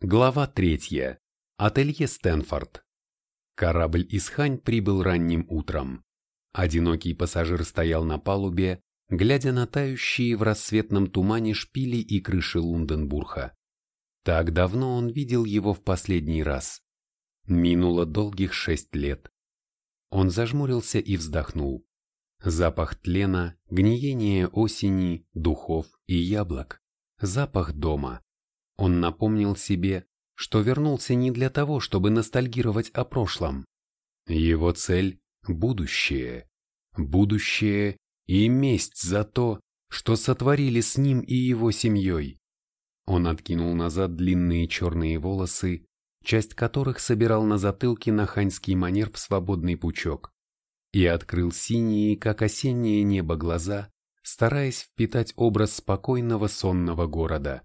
Глава третья. Ателье Стэнфорд. Корабль из Хань прибыл ранним утром. Одинокий пассажир стоял на палубе, глядя на тающие в рассветном тумане шпили и крыши Лунденбурга. Так давно он видел его в последний раз. Минуло долгих шесть лет. Он зажмурился и вздохнул. Запах тлена, гниение осени, духов и яблок. Запах дома. Он напомнил себе, что вернулся не для того, чтобы ностальгировать о прошлом. Его цель – будущее. Будущее и месть за то, что сотворили с ним и его семьей. Он откинул назад длинные черные волосы, часть которых собирал на затылке на ханьский манер в свободный пучок, и открыл синие, как осеннее небо, глаза, стараясь впитать образ спокойного сонного города.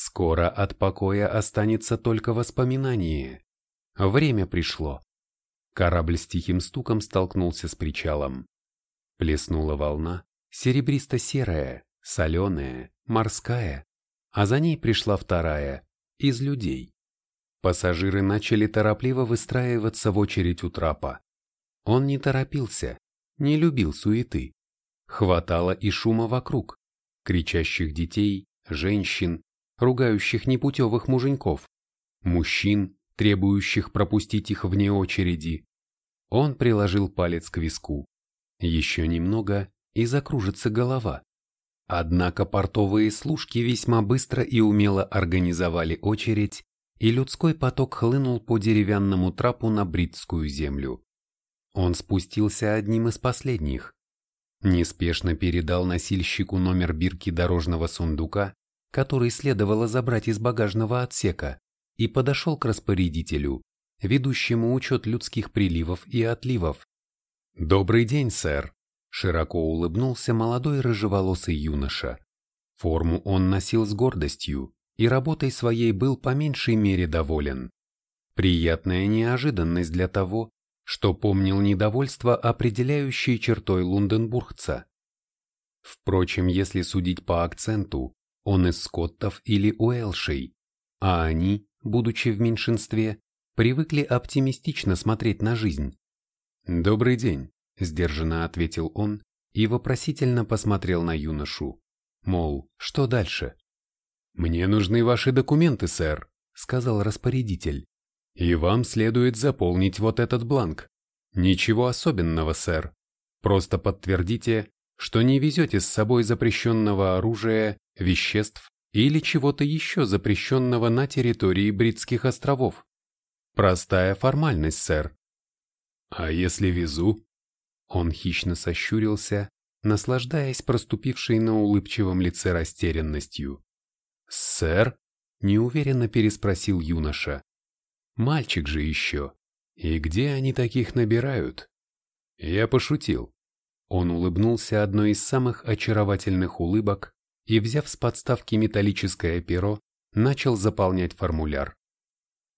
Скоро от покоя останется только воспоминание. Время пришло. Корабль с тихим стуком столкнулся с причалом. Плеснула волна, серебристо-серая, соленая, морская, а за ней пришла вторая, из людей. Пассажиры начали торопливо выстраиваться в очередь у трапа. Он не торопился, не любил суеты. Хватало и шума вокруг, кричащих детей, женщин, ругающих непутевых муженьков, мужчин, требующих пропустить их вне очереди. Он приложил палец к виску. Еще немного, и закружится голова. Однако портовые служки весьма быстро и умело организовали очередь, и людской поток хлынул по деревянному трапу на бритскую землю. Он спустился одним из последних. Неспешно передал носильщику номер бирки дорожного сундука который следовало забрать из багажного отсека, и подошел к распорядителю, ведущему учет людских приливов и отливов. «Добрый день, сэр!» – широко улыбнулся молодой рыжеволосый юноша. Форму он носил с гордостью, и работой своей был по меньшей мере доволен. Приятная неожиданность для того, что помнил недовольство определяющей чертой лунденбургца. Впрочем, если судить по акценту, он из скоттов или уэлшей, а они, будучи в меньшинстве, привыкли оптимистично смотреть на жизнь. «Добрый день», – сдержанно ответил он и вопросительно посмотрел на юношу. Мол, что дальше? «Мне нужны ваши документы, сэр», – сказал распорядитель. «И вам следует заполнить вот этот бланк. Ничего особенного, сэр. Просто подтвердите, что не везете с собой запрещенного оружия веществ или чего-то еще запрещенного на территории Бритских островов. Простая формальность, сэр. А если везу? Он хищно сощурился, наслаждаясь проступившей на улыбчивом лице растерянностью. «Сэр?» – неуверенно переспросил юноша. «Мальчик же еще. И где они таких набирают?» Я пошутил. Он улыбнулся одной из самых очаровательных улыбок, и, взяв с подставки металлическое перо, начал заполнять формуляр.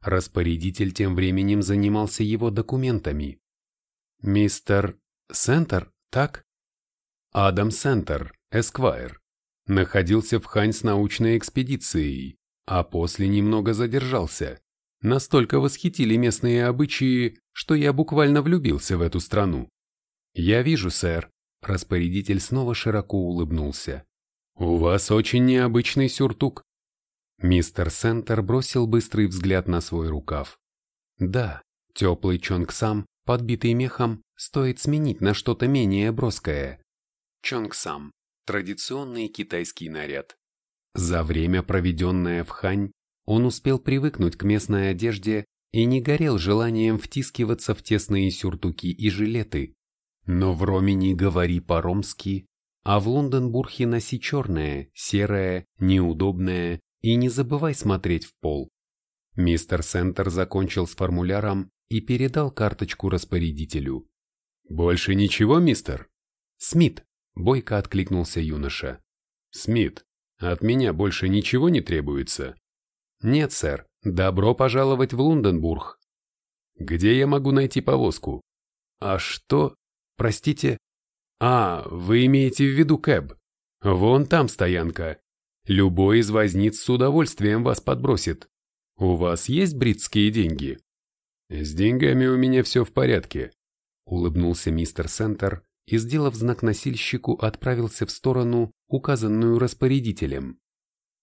Распорядитель тем временем занимался его документами. «Мистер Сентер, так?» Адам Сентер, Эсквайр, находился в Хань с научной экспедицией, а после немного задержался. Настолько восхитили местные обычаи, что я буквально влюбился в эту страну. «Я вижу, сэр», — распорядитель снова широко улыбнулся. «У вас очень необычный сюртук». Мистер Сентер бросил быстрый взгляд на свой рукав. Да, теплый чонгсам, подбитый мехом, стоит сменить на что-то менее броское. Чонгсам – традиционный китайский наряд. За время, проведенное в Хань, он успел привыкнуть к местной одежде и не горел желанием втискиваться в тесные сюртуки и жилеты. Но в Роме не говори по-ромски, а в Лондонбурге носи черное, серое, неудобное и не забывай смотреть в пол. Мистер Сентер закончил с формуляром и передал карточку распорядителю. «Больше ничего, мистер?» «Смит», — бойко откликнулся юноша. «Смит, от меня больше ничего не требуется?» «Нет, сэр, добро пожаловать в Лондонбург». «Где я могу найти повозку?» «А что? Простите?» А, вы имеете в виду кэб? Вон там стоянка. Любой из возниц с удовольствием вас подбросит. У вас есть бритские деньги? С деньгами у меня все в порядке, улыбнулся мистер Сентер и, сделав знак носильщику, отправился в сторону, указанную распорядителем.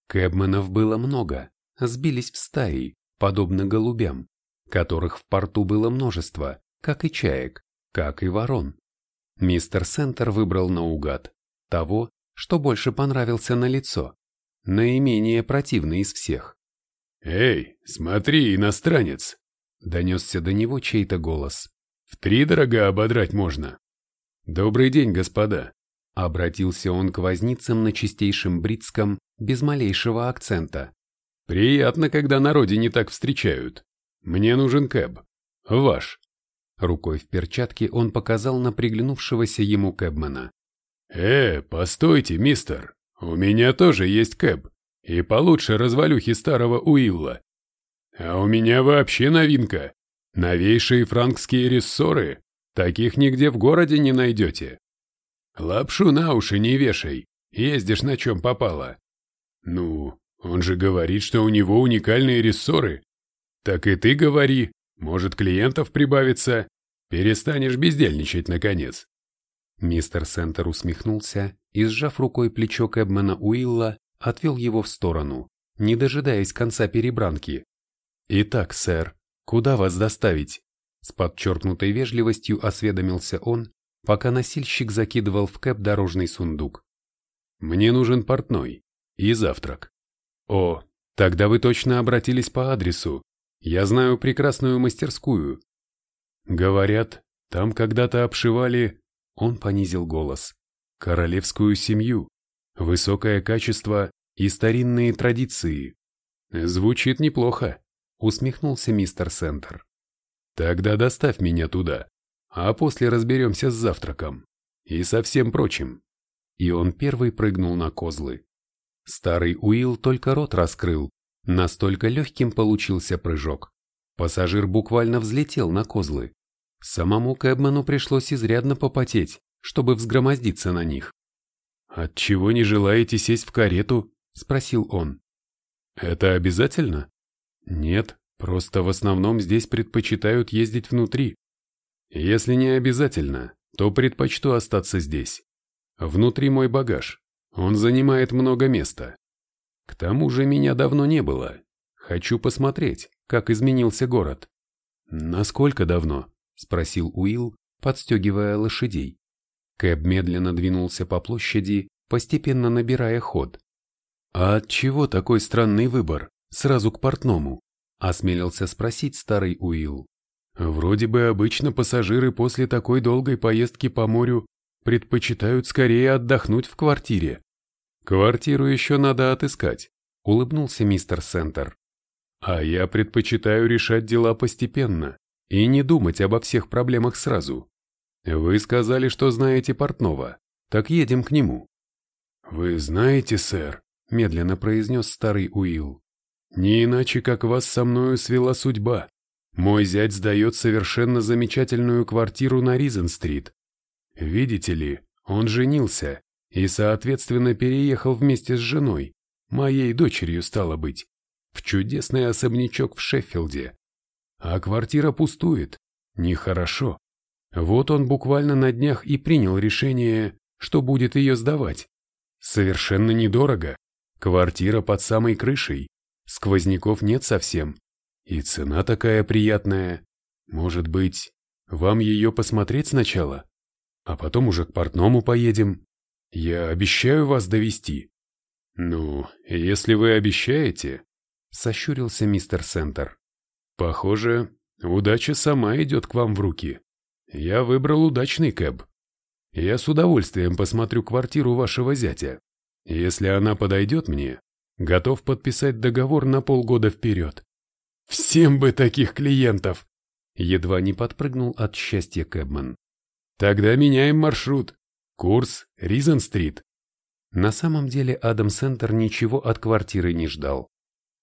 Кэбменов было много, сбились в стаи, подобно голубям, которых в порту было множество, как и чаек, как и ворон. Мистер Сентер выбрал наугад того, что больше понравился на лицо, наименее противный из всех. «Эй, смотри, иностранец!» — донесся до него чей-то голос. «В три дорога ободрать можно!» «Добрый день, господа!» — обратился он к возницам на чистейшем бритском, без малейшего акцента. «Приятно, когда на родине так встречают. Мне нужен кэб. Ваш». Рукой в перчатке он показал на приглянувшегося ему кэбмена. «Э, постойте, мистер, у меня тоже есть кэб, и получше развалюхи старого Уилла. А у меня вообще новинка. Новейшие франкские рессоры, таких нигде в городе не найдете. Лапшу на уши не вешай, ездишь на чем попало. Ну, он же говорит, что у него уникальные рессоры. Так и ты говори, может клиентов прибавится, перестанешь бездельничать наконец. Мистер Сентер усмехнулся и, сжав рукой плечо Кэбмена Уилла, отвел его в сторону, не дожидаясь конца перебранки. «Итак, сэр, куда вас доставить?» С подчеркнутой вежливостью осведомился он, пока носильщик закидывал в кэб дорожный сундук. «Мне нужен портной и завтрак». «О, тогда вы точно обратились по адресу. Я знаю прекрасную мастерскую». «Говорят, там когда-то обшивали он понизил голос. Королевскую семью, высокое качество и старинные традиции. Звучит неплохо, усмехнулся мистер Сентер. Тогда доставь меня туда, а после разберемся с завтраком и со всем прочим. И он первый прыгнул на козлы. Старый Уилл только рот раскрыл, настолько легким получился прыжок. Пассажир буквально взлетел на козлы. Самому Кэбману пришлось изрядно попотеть, чтобы взгромоздиться на них. «Отчего не желаете сесть в карету?» – спросил он. «Это обязательно?» «Нет, просто в основном здесь предпочитают ездить внутри. Если не обязательно, то предпочту остаться здесь. Внутри мой багаж, он занимает много места. К тому же меня давно не было. Хочу посмотреть, как изменился город». «Насколько давно?» — спросил Уилл, подстегивая лошадей. Кэб медленно двинулся по площади, постепенно набирая ход. «А от чего такой странный выбор? Сразу к портному?» — осмелился спросить старый Уилл. «Вроде бы обычно пассажиры после такой долгой поездки по морю предпочитают скорее отдохнуть в квартире. Квартиру еще надо отыскать», — улыбнулся мистер Сентер. «А я предпочитаю решать дела постепенно и не думать обо всех проблемах сразу. Вы сказали, что знаете портного, так едем к нему. Вы знаете, сэр, медленно произнес старый Уилл. Не иначе, как вас со мною свела судьба. Мой зять сдает совершенно замечательную квартиру на Ризен-стрит. Видите ли, он женился и, соответственно, переехал вместе с женой, моей дочерью стало быть, в чудесный особнячок в Шеффилде. А квартира пустует. Нехорошо. Вот он буквально на днях и принял решение, что будет ее сдавать. Совершенно недорого. Квартира под самой крышей. Сквозняков нет совсем. И цена такая приятная. Может быть, вам ее посмотреть сначала? А потом уже к портному поедем. Я обещаю вас довести. Ну, если вы обещаете, сощурился мистер Сентер. Похоже, удача сама идет к вам в руки. Я выбрал удачный кэб. Я с удовольствием посмотрю квартиру вашего зятя. Если она подойдет мне, готов подписать договор на полгода вперед. Всем бы таких клиентов! Едва не подпрыгнул от счастья Кэбман. Тогда меняем маршрут. Курс Ризен-стрит. На самом деле Адам Сентер ничего от квартиры не ждал.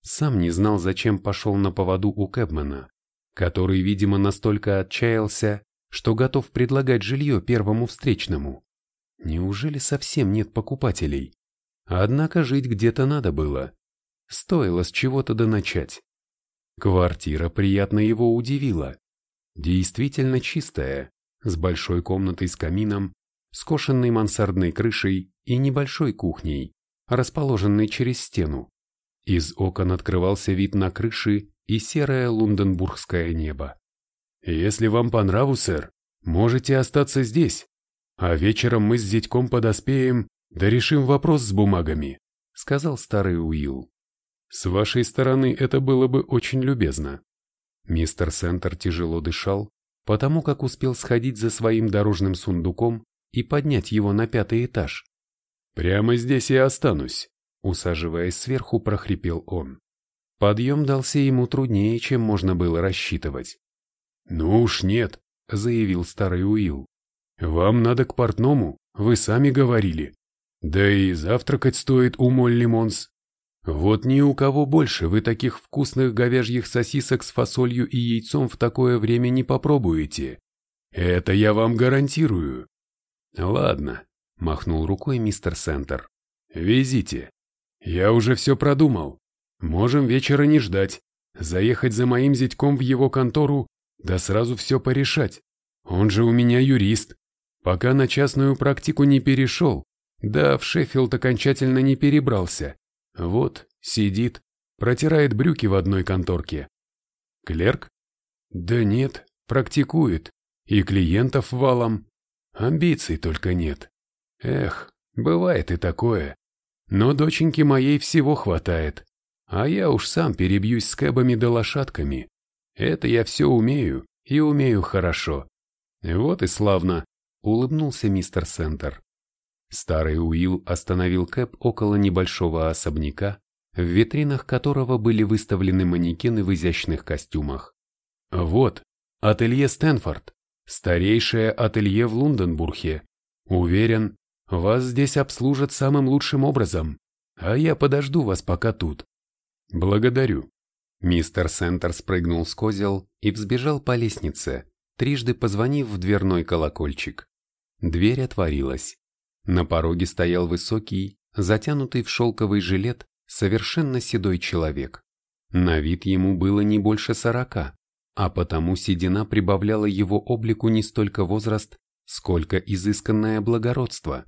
Сам не знал, зачем пошел на поводу у Кэбмана, который, видимо, настолько отчаялся, что готов предлагать жилье первому встречному. Неужели совсем нет покупателей? Однако жить где-то надо было. Стоило с чего-то да начать. Квартира приятно его удивила. Действительно чистая, с большой комнатой с камином, скошенной мансардной крышей и небольшой кухней, расположенной через стену. Из окон открывался вид на крыши и серое лунденбургское небо. «Если вам по нраву, сэр, можете остаться здесь, а вечером мы с зятьком подоспеем, да решим вопрос с бумагами», сказал старый Уилл. «С вашей стороны это было бы очень любезно». Мистер Сентер тяжело дышал, потому как успел сходить за своим дорожным сундуком и поднять его на пятый этаж. «Прямо здесь и останусь», — усаживаясь сверху, прохрипел он. Подъем дался ему труднее, чем можно было рассчитывать. «Ну уж нет», — заявил старый Уилл. «Вам надо к портному, вы сами говорили. Да и завтракать стоит у Молли Монс. Вот ни у кого больше вы таких вкусных говяжьих сосисок с фасолью и яйцом в такое время не попробуете. Это я вам гарантирую». «Ладно», — махнул рукой мистер Сентер. «Везите. Я уже все продумал. Можем вечера не ждать. Заехать за моим зятьком в его контору, да сразу все порешать. Он же у меня юрист. Пока на частную практику не перешел, да в Шеффилд окончательно не перебрался. Вот, сидит, протирает брюки в одной конторке. Клерк? Да нет, практикует. И клиентов валом. Амбиций только нет. Эх, бывает и такое. Но доченьке моей всего хватает. А я уж сам перебьюсь с кэбами да лошадками. Это я все умею, и умею хорошо. Вот и славно, улыбнулся мистер Сентер. Старый Уилл остановил кэб около небольшого особняка, в витринах которого были выставлены манекены в изящных костюмах. Вот, ателье Стэнфорд, старейшее ателье в Лунденбурге. Уверен, вас здесь обслужат самым лучшим образом, а я подожду вас пока тут. Благодарю. Мистер Сентер спрыгнул с козел и взбежал по лестнице, трижды позвонив в дверной колокольчик. Дверь отворилась. На пороге стоял высокий, затянутый в шелковый жилет, совершенно седой человек. На вид ему было не больше сорока, а потому седина прибавляла его облику не столько возраст, сколько изысканное благородство.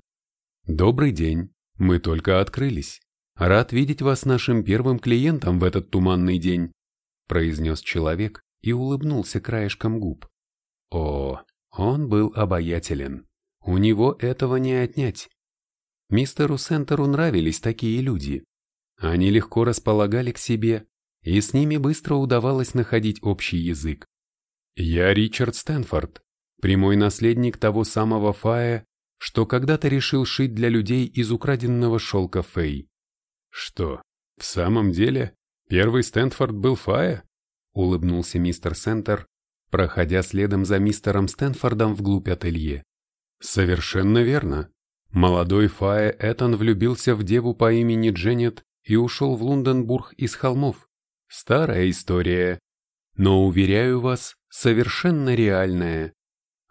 «Добрый день, мы только открылись. Рад видеть вас нашим первым клиентом в этот туманный день», произнес человек и улыбнулся краешком губ. О, он был обаятелен. У него этого не отнять. Мистеру Сентеру нравились такие люди. Они легко располагали к себе, и с ними быстро удавалось находить общий язык. Я Ричард Стэнфорд, прямой наследник того самого Фая, что когда-то решил шить для людей из украденного шелка Фей. Что, в самом деле, первый Стэнфорд был Фая? Улыбнулся мистер Сентер, проходя следом за мистером Стэнфордом вглубь ателье. Совершенно верно. Молодой Фае Этан влюбился в деву по имени Дженнет и ушел в Лунденбург из холмов. Старая история. Но, уверяю вас, совершенно реальная.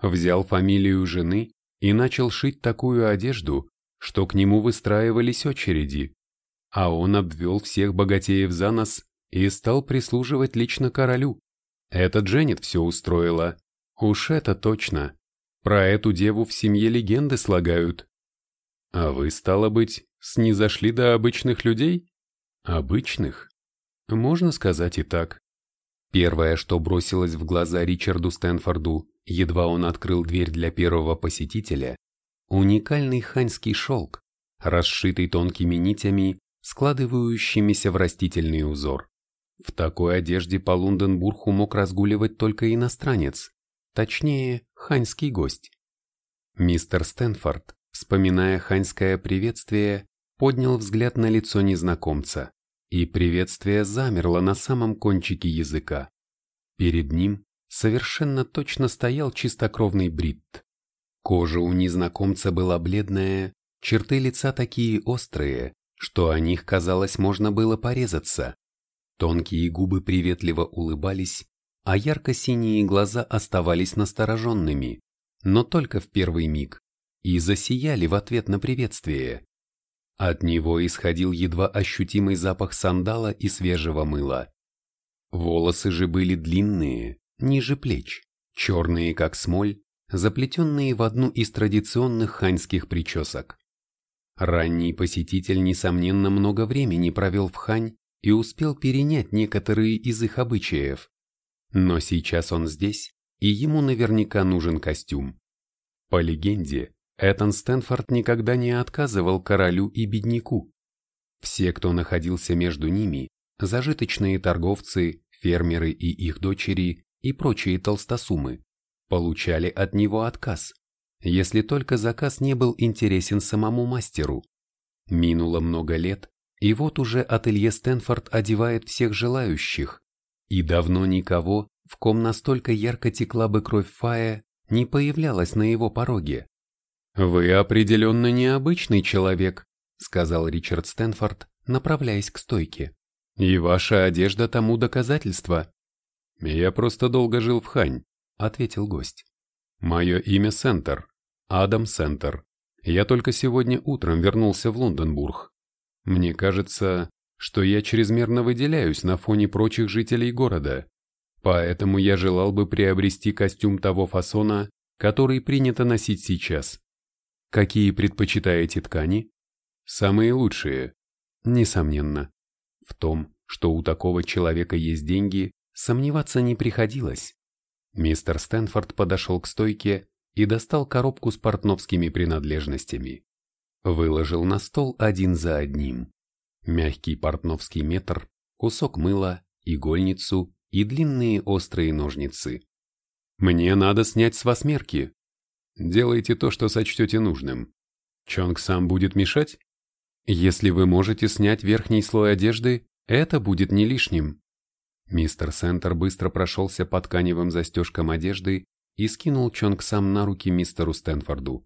Взял фамилию жены и начал шить такую одежду, что к нему выстраивались очереди. А он обвел всех богатеев за нос и стал прислуживать лично королю. Это Дженнет все устроила. Уж это точно. Про эту деву в семье легенды слагают. А вы, стало быть, снизошли до обычных людей? Обычных? Можно сказать и так. Первое, что бросилось в глаза Ричарду Стэнфорду, едва он открыл дверь для первого посетителя, уникальный ханьский шелк, расшитый тонкими нитями, складывающимися в растительный узор. В такой одежде по Лунденбургу мог разгуливать только иностранец, точнее, ханьский гость. Мистер Стэнфорд, вспоминая ханьское приветствие, поднял взгляд на лицо незнакомца, и приветствие замерло на самом кончике языка. Перед ним совершенно точно стоял чистокровный бритт. Кожа у незнакомца была бледная, черты лица такие острые, что о них, казалось, можно было порезаться. Тонкие губы приветливо улыбались, а ярко-синие глаза оставались настороженными, но только в первый миг, и засияли в ответ на приветствие. От него исходил едва ощутимый запах сандала и свежего мыла. Волосы же были длинные, ниже плеч, черные как смоль, заплетенные в одну из традиционных ханьских причесок. Ранний посетитель, несомненно, много времени провел в Хань и успел перенять некоторые из их обычаев. Но сейчас он здесь, и ему наверняка нужен костюм. По легенде, Этан Стэнфорд никогда не отказывал королю и бедняку. Все, кто находился между ними, зажиточные торговцы, фермеры и их дочери и прочие толстосумы, получали от него отказ, если только заказ не был интересен самому мастеру. Минуло много лет, и вот уже ателье Стэнфорд одевает всех желающих, и давно никого, в ком настолько ярко текла бы кровь Фая, не появлялась на его пороге. «Вы определенно необычный человек», — сказал Ричард Стэнфорд, направляясь к стойке. «И ваша одежда тому доказательство». «Я просто долго жил в Хань», — ответил гость. «Мое имя Сентер, Адам Сентер. Я только сегодня утром вернулся в Лондонбург. Мне кажется, что я чрезмерно выделяюсь на фоне прочих жителей города, поэтому я желал бы приобрести костюм того фасона, который принято носить сейчас. Какие предпочитаете ткани? Самые лучшие. Несомненно. В том, что у такого человека есть деньги, сомневаться не приходилось. Мистер Стэнфорд подошел к стойке и достал коробку с портновскими принадлежностями. Выложил на стол один за одним. Мягкий портновский метр, кусок мыла, игольницу и длинные острые ножницы. «Мне надо снять с вас мерки. Делайте то, что сочтете нужным. Чонг сам будет мешать? Если вы можете снять верхний слой одежды, это будет не лишним». Мистер Сентер быстро прошелся по тканевым застежкам одежды и скинул Чонг сам на руки мистеру Стэнфорду.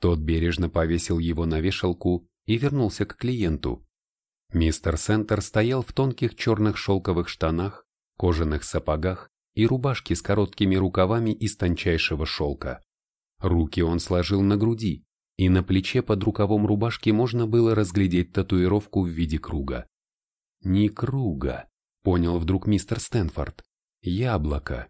Тот бережно повесил его на вешалку и вернулся к клиенту. Мистер Сентер стоял в тонких черных шелковых штанах, кожаных сапогах и рубашке с короткими рукавами из тончайшего шелка. Руки он сложил на груди, и на плече под рукавом рубашки можно было разглядеть татуировку в виде круга. «Не круга», — понял вдруг мистер Стэнфорд, — «яблоко».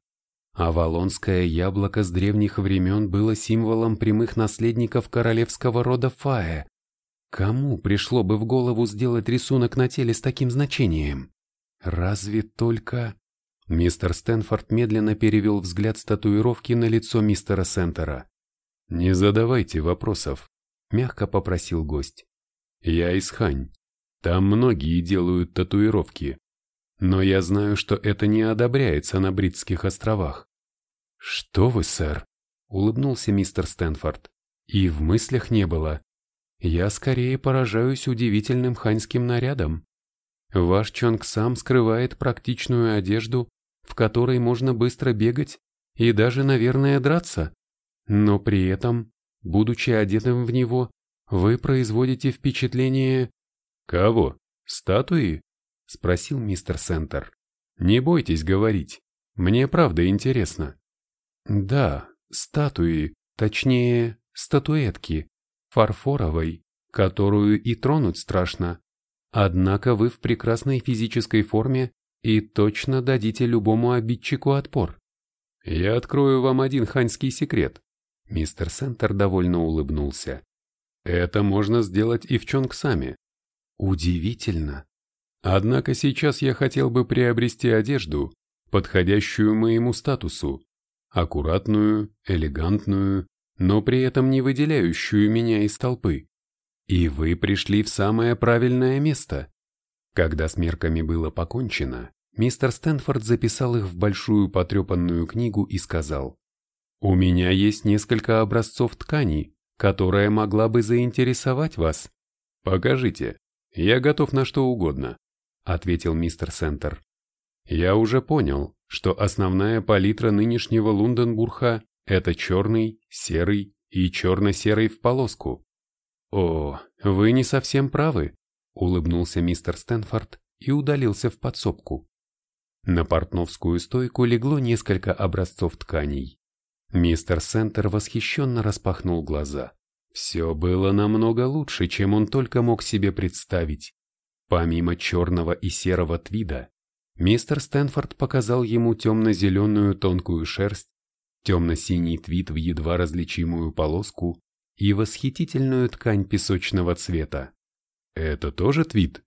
Авалонское яблоко с древних времен было символом прямых наследников королевского рода Фаe, Кому пришло бы в голову сделать рисунок на теле с таким значением? Разве только... Мистер Стэнфорд медленно перевел взгляд с татуировки на лицо мистера Сентера. «Не задавайте вопросов», — мягко попросил гость. «Я из Хань. Там многие делают татуировки. Но я знаю, что это не одобряется на Бритских островах». «Что вы, сэр?» — улыбнулся мистер Стэнфорд. «И в мыслях не было. Я скорее поражаюсь удивительным ханьским нарядом. Ваш Чонг сам скрывает практичную одежду, в которой можно быстро бегать и даже, наверное, драться. Но при этом, будучи одетым в него, вы производите впечатление... «Кого? Статуи?» — спросил мистер Сентер. «Не бойтесь говорить. Мне правда интересно». «Да, статуи, точнее, статуэтки», фарфоровой, которую и тронуть страшно. Однако вы в прекрасной физической форме и точно дадите любому обидчику отпор. Я открою вам один ханьский секрет. Мистер Сентер довольно улыбнулся. Это можно сделать и в Чонгсаме. Удивительно. Однако сейчас я хотел бы приобрести одежду, подходящую моему статусу. Аккуратную, элегантную, но при этом не выделяющую меня из толпы. И вы пришли в самое правильное место. Когда с мерками было покончено, мистер Стэнфорд записал их в большую потрепанную книгу и сказал, «У меня есть несколько образцов ткани, которая могла бы заинтересовать вас. Покажите, я готов на что угодно», — ответил мистер Сентер. «Я уже понял, что основная палитра нынешнего Лунденбурга это черный, серый и черно-серый в полоску. О, вы не совсем правы, улыбнулся мистер Стэнфорд и удалился в подсобку. На портновскую стойку легло несколько образцов тканей. Мистер Сентер восхищенно распахнул глаза. Все было намного лучше, чем он только мог себе представить. Помимо черного и серого твида, Мистер Стэнфорд показал ему темно-зеленую тонкую шерсть, темно-синий твит в едва различимую полоску и восхитительную ткань песочного цвета. Это тоже твит?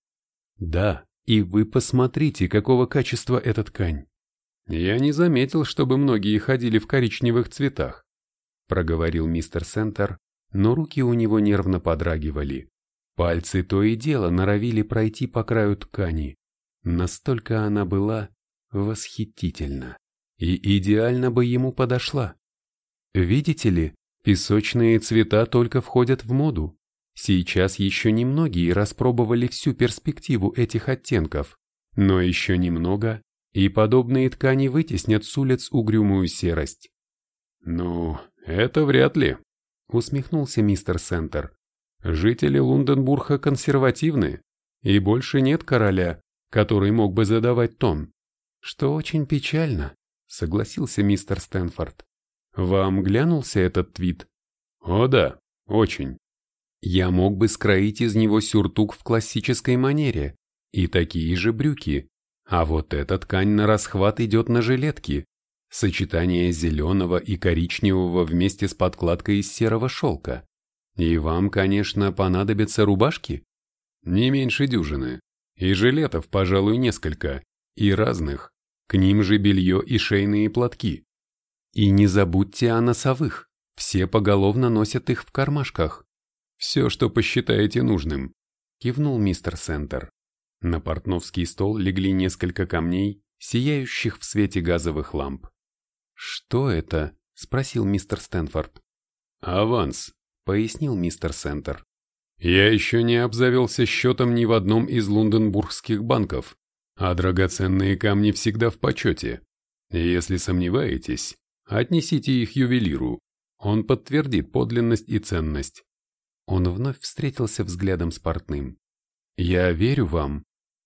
Да, и вы посмотрите, какого качества эта ткань. Я не заметил, чтобы многие ходили в коричневых цветах, проговорил мистер Сентер, но руки у него нервно подрагивали. Пальцы то и дело норовили пройти по краю ткани. Настолько она была восхитительна и идеально бы ему подошла. Видите ли, песочные цвета только входят в моду. Сейчас еще немногие распробовали всю перспективу этих оттенков, но еще немного, и подобные ткани вытеснят с улиц угрюмую серость. «Ну, это вряд ли», — усмехнулся мистер Сентер. «Жители Лунденбурга консервативны, и больше нет короля, который мог бы задавать тон. Что очень печально, согласился мистер Стэнфорд. Вам глянулся этот твит? О да, очень. Я мог бы скроить из него сюртук в классической манере и такие же брюки, а вот эта ткань на расхват идет на жилетки. Сочетание зеленого и коричневого вместе с подкладкой из серого шелка. И вам, конечно, понадобятся рубашки? Не меньше дюжины. И жилетов, пожалуй, несколько, и разных, к ним же белье и шейные платки. И не забудьте о носовых, все поголовно носят их в кармашках. Все, что посчитаете нужным, кивнул мистер Сентер. На портновский стол легли несколько камней, сияющих в свете газовых ламп. «Что это?» – спросил мистер Стэнфорд. «Аванс», – пояснил мистер Сентер. Я еще не обзавелся счетом ни в одном из лондонбургских банков, а драгоценные камни всегда в почете. Если сомневаетесь, отнесите их ювелиру, он подтвердит подлинность и ценность. Он вновь встретился взглядом с портным. «Я верю вам».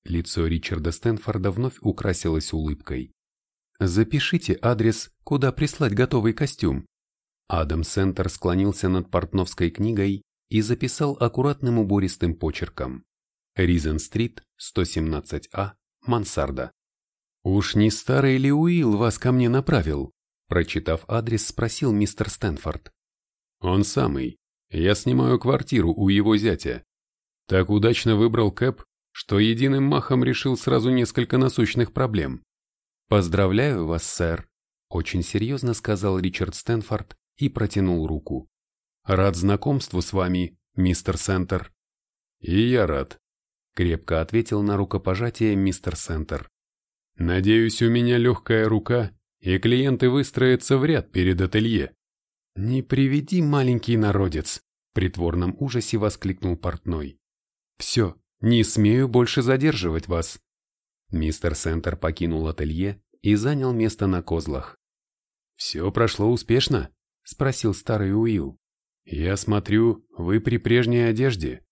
Лицо Ричарда Стэнфорда вновь украсилось улыбкой. «Запишите адрес, куда прислать готовый костюм». Адам Сентер склонился над портновской книгой и записал аккуратным убористым почерком. Ризен-стрит, 117А, мансарда. «Уж не старый ли Уилл вас ко мне направил?» Прочитав адрес, спросил мистер Стэнфорд. «Он самый. Я снимаю квартиру у его зятя. Так удачно выбрал Кэп, что единым махом решил сразу несколько насущных проблем. «Поздравляю вас, сэр», – очень серьезно сказал Ричард Стэнфорд и протянул руку. Рад знакомству с вами, мистер Сентер. И я рад, крепко ответил на рукопожатие мистер Сентер. Надеюсь, у меня легкая рука, и клиенты выстроятся в ряд перед ателье. Не приведи, маленький народец, в притворном ужасе воскликнул портной. Все, не смею больше задерживать вас. Мистер Сентер покинул ателье и занял место на козлах. «Все прошло успешно?» – спросил старый Уилл. «Я смотрю, вы при прежней одежде».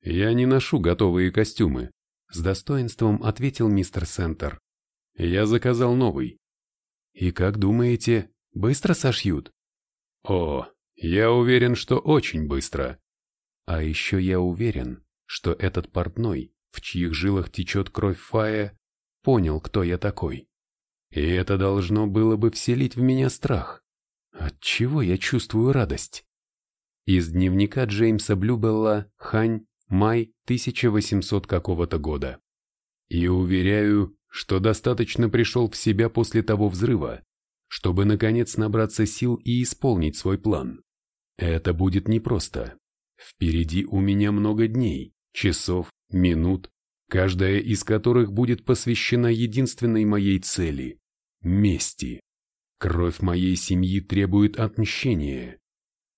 «Я не ношу готовые костюмы», — с достоинством ответил мистер Сентер. «Я заказал новый». «И как думаете, быстро сошьют?» «О, я уверен, что очень быстро». «А еще я уверен, что этот портной, в чьих жилах течет кровь Фая, понял, кто я такой. И это должно было бы вселить в меня страх. От чего я чувствую радость?» Из дневника Джеймса Блюбелла «Хань», май 1800 какого-то года. И уверяю, что достаточно пришел в себя после того взрыва, чтобы наконец набраться сил и исполнить свой план. Это будет непросто. Впереди у меня много дней, часов, минут, каждая из которых будет посвящена единственной моей цели – мести. Кровь моей семьи требует отмщения.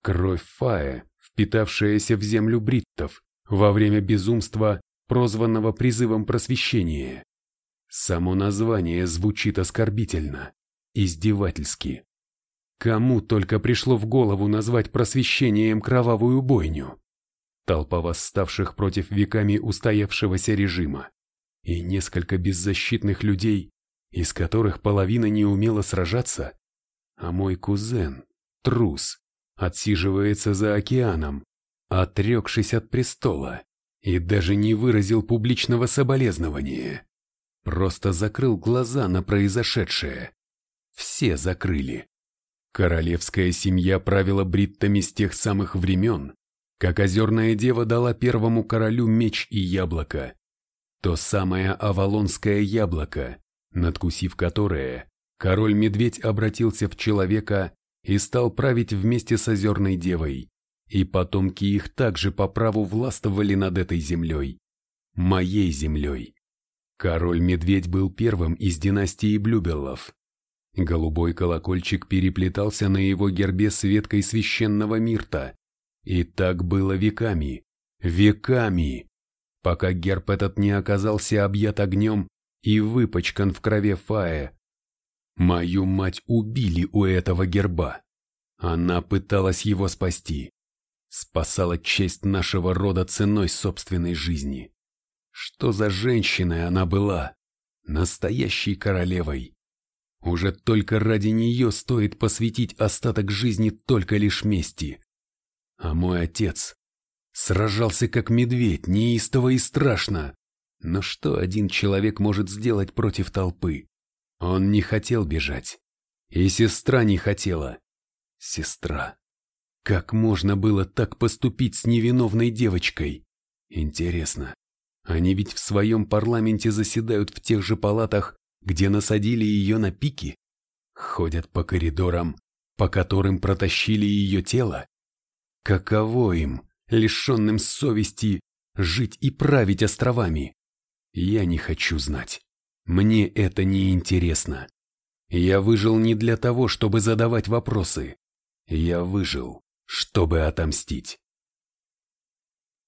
Кровь Фая, впитавшаяся в землю бриттов во время безумства, прозванного призывом просвещения. Само название звучит оскорбительно, издевательски. Кому только пришло в голову назвать просвещением кровавую бойню? Толпа восставших против веками устоявшегося режима и несколько беззащитных людей, из которых половина не умела сражаться, а мой кузен, трус, отсиживается за океаном, отрекшись от престола, и даже не выразил публичного соболезнования. просто закрыл глаза на произошедшее. Все закрыли. Королевская семья правила бриттами с тех самых времен, как озерная дева дала первому королю меч и яблоко. То самое авалонское яблоко, надкусив которое, король-медведь обратился в человека и стал править вместе с озерной девой, и потомки их также по праву властвовали над этой землей, моей землей. Король-медведь был первым из династии Блюбеллов. Голубой колокольчик переплетался на его гербе с веткой священного мирта. И так было веками, веками, пока герб этот не оказался объят огнем и выпачкан в крови Фае. Мою мать убили у этого герба. Она пыталась его спасти. Спасала честь нашего рода ценой собственной жизни. Что за женщиной она была? Настоящей королевой. Уже только ради нее стоит посвятить остаток жизни только лишь мести. А мой отец сражался как медведь, неистово и страшно. Но что один человек может сделать против толпы? Он не хотел бежать. И сестра не хотела. Сестра. Как можно было так поступить с невиновной девочкой? Интересно, они ведь в своем парламенте заседают в тех же палатах, где насадили ее на пики? Ходят по коридорам, по которым протащили ее тело? Каково им, лишенным совести, жить и править островами? Я не хочу знать. Мне это не интересно. Я выжил не для того, чтобы задавать вопросы. Я выжил, чтобы отомстить.